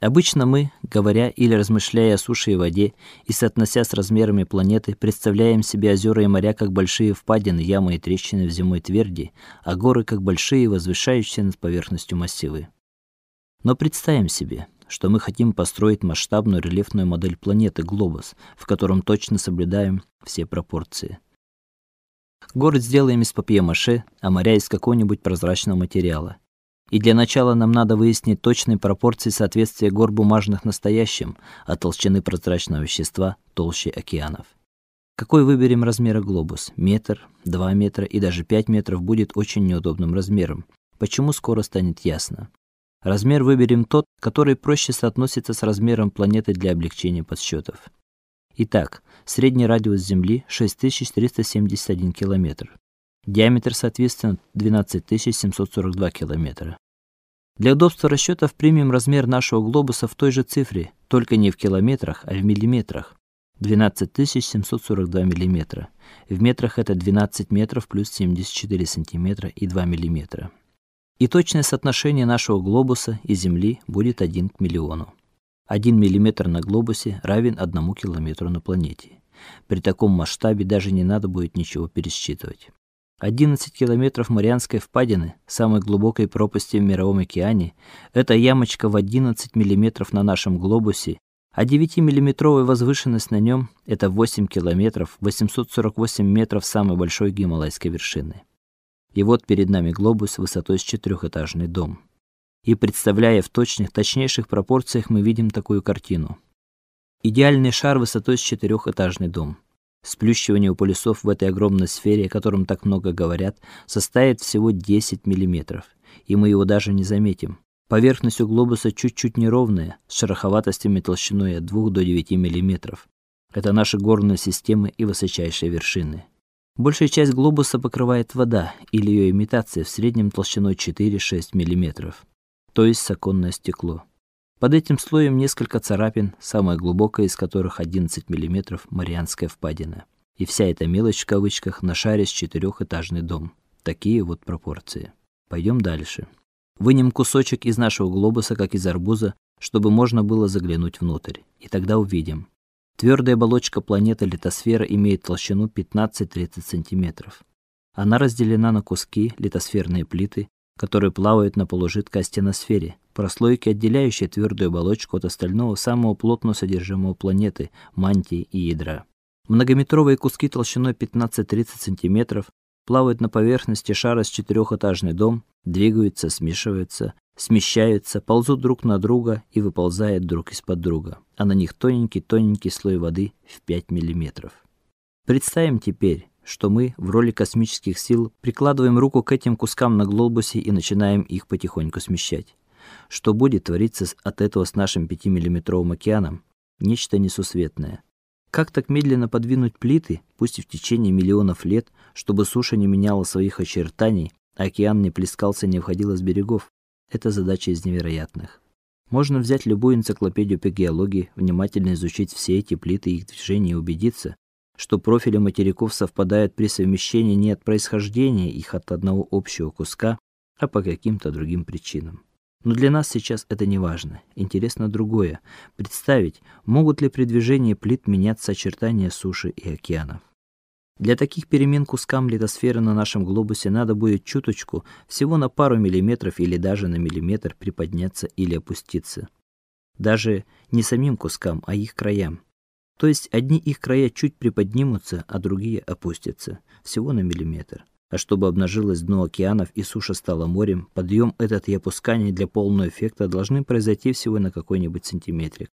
Обычно мы, говоря или размышляя о суше и воде и соотнося с размерами планеты, представляем себе озера и моря как большие впадины, ямы и трещины в земной тверди, а горы как большие возвышающиеся над поверхностью массивы. Но представим себе, что мы хотим построить масштабную рельефную модель планеты глобус, в котором точно соблюдаем все пропорции. Город сделаем из папье-маше, а моря из какого-нибудь прозрачного материала. И для начала нам надо выяснить точные пропорции соответствия гор бумажных настоящим, а толщины прозрачного вещества толще океанов. Какой выберем размера глобус? Метр, два метра и даже пять метров будет очень неудобным размером. Почему скоро станет ясно. Размер выберем тот, который проще соотносится с размером планеты для облегчения подсчетов. Итак, средний радиус Земли 6371 километр. Диаметр, соответственно, 12742 километра. Для удобства расчетов примем размер нашего глобуса в той же цифре, только не в километрах, а в миллиметрах. 12742 миллиметра. В метрах это 12 метров плюс 74 сантиметра и 2 миллиметра. И точное соотношение нашего глобуса и Земли будет 1 к миллиону. 1 миллиметр на глобусе равен 1 километру на планете. При таком масштабе даже не надо будет ничего пересчитывать. 11 километров Марианской впадины, самой глубокой пропасти в мировом океане, это ямочка в 11 миллиметров на нашем глобусе, а 9-миллиметровая возвышенность на нем – это 8 километров, 848 метров самой большой гималайской вершины. И вот перед нами глобус высотой с четырехэтажный дом. И представляя в точных, точнейших пропорциях, мы видим такую картину. Идеальный шар высотой с четырехэтажный дом. Сплющивание у полюсов в этой огромной сфере, о котором так много говорят, составит всего 10 миллиметров, и мы его даже не заметим. Поверхность у глобуса чуть-чуть неровная, с шероховатостями толщиной от 2 до 9 миллиметров. Это наши горные системы и высочайшие вершины. Большая часть глобуса покрывает вода или ее имитация в среднем толщиной 4-6 мм, то есть оконное стекло. Под этим слоем несколько царапин, самая глубокая из которых 11 мм Марианская впадина. И вся эта мелочь в кавычках на шаре с четырехэтажный дом. Такие вот пропорции. Пойдем дальше. Вынем кусочек из нашего глобуса, как из арбуза, чтобы можно было заглянуть внутрь. И тогда увидим. Твердая оболочка планеты литосфера имеет толщину 15-30 см. Она разделена на куски, литосферные плиты, которые плавают на полужидкой стеносфере, прослойки, отделяющие твердую оболочку от остального самого плотного содержимого планеты, мантии и ядра. Многометровые куски толщиной 15-30 см плавают на поверхности шара с четырехэтажный дом, двигаются, смешиваются, смещаются, ползут друг на друга и выползают друг из-под друга, а на них тоненький-тоненький слой воды в 5 миллиметров. Представим теперь, что мы в роли космических сил прикладываем руку к этим кускам на глобусе и начинаем их потихоньку смещать. Что будет твориться от этого с нашим 5-миллиметровым океаном? Нечто несусветное. Как так медленно подвинуть плиты, пусть и в течение миллионов лет, чтобы суша не меняла своих очертаний, а океан не плескался, не входил из берегов? Это задача из невероятных. Можно взять любую энциклопедию по геологии, внимательно изучить все эти плиты и их движения и убедиться, что профили материков совпадают при совмещении не от происхождения их от одного общего куска, а по каким-то другим причинам. Но для нас сейчас это не важно. Интересно другое представить, могут ли при движении плит меняться очертания суши и океанов. Для таких перемен кускам литосферы на нашем глобусе надо будет чуточку, всего на пару миллиметров или даже на миллиметр приподняться или опуститься. Даже не самим кускам, а их краям. То есть одни их края чуть приподнимутся, а другие опустятся, всего на миллиметр. А чтобы обнажилось дно океанов и суша стала морем, подъем этот и опускание для полного эффекта должны произойти всего на какой-нибудь сантиметрик.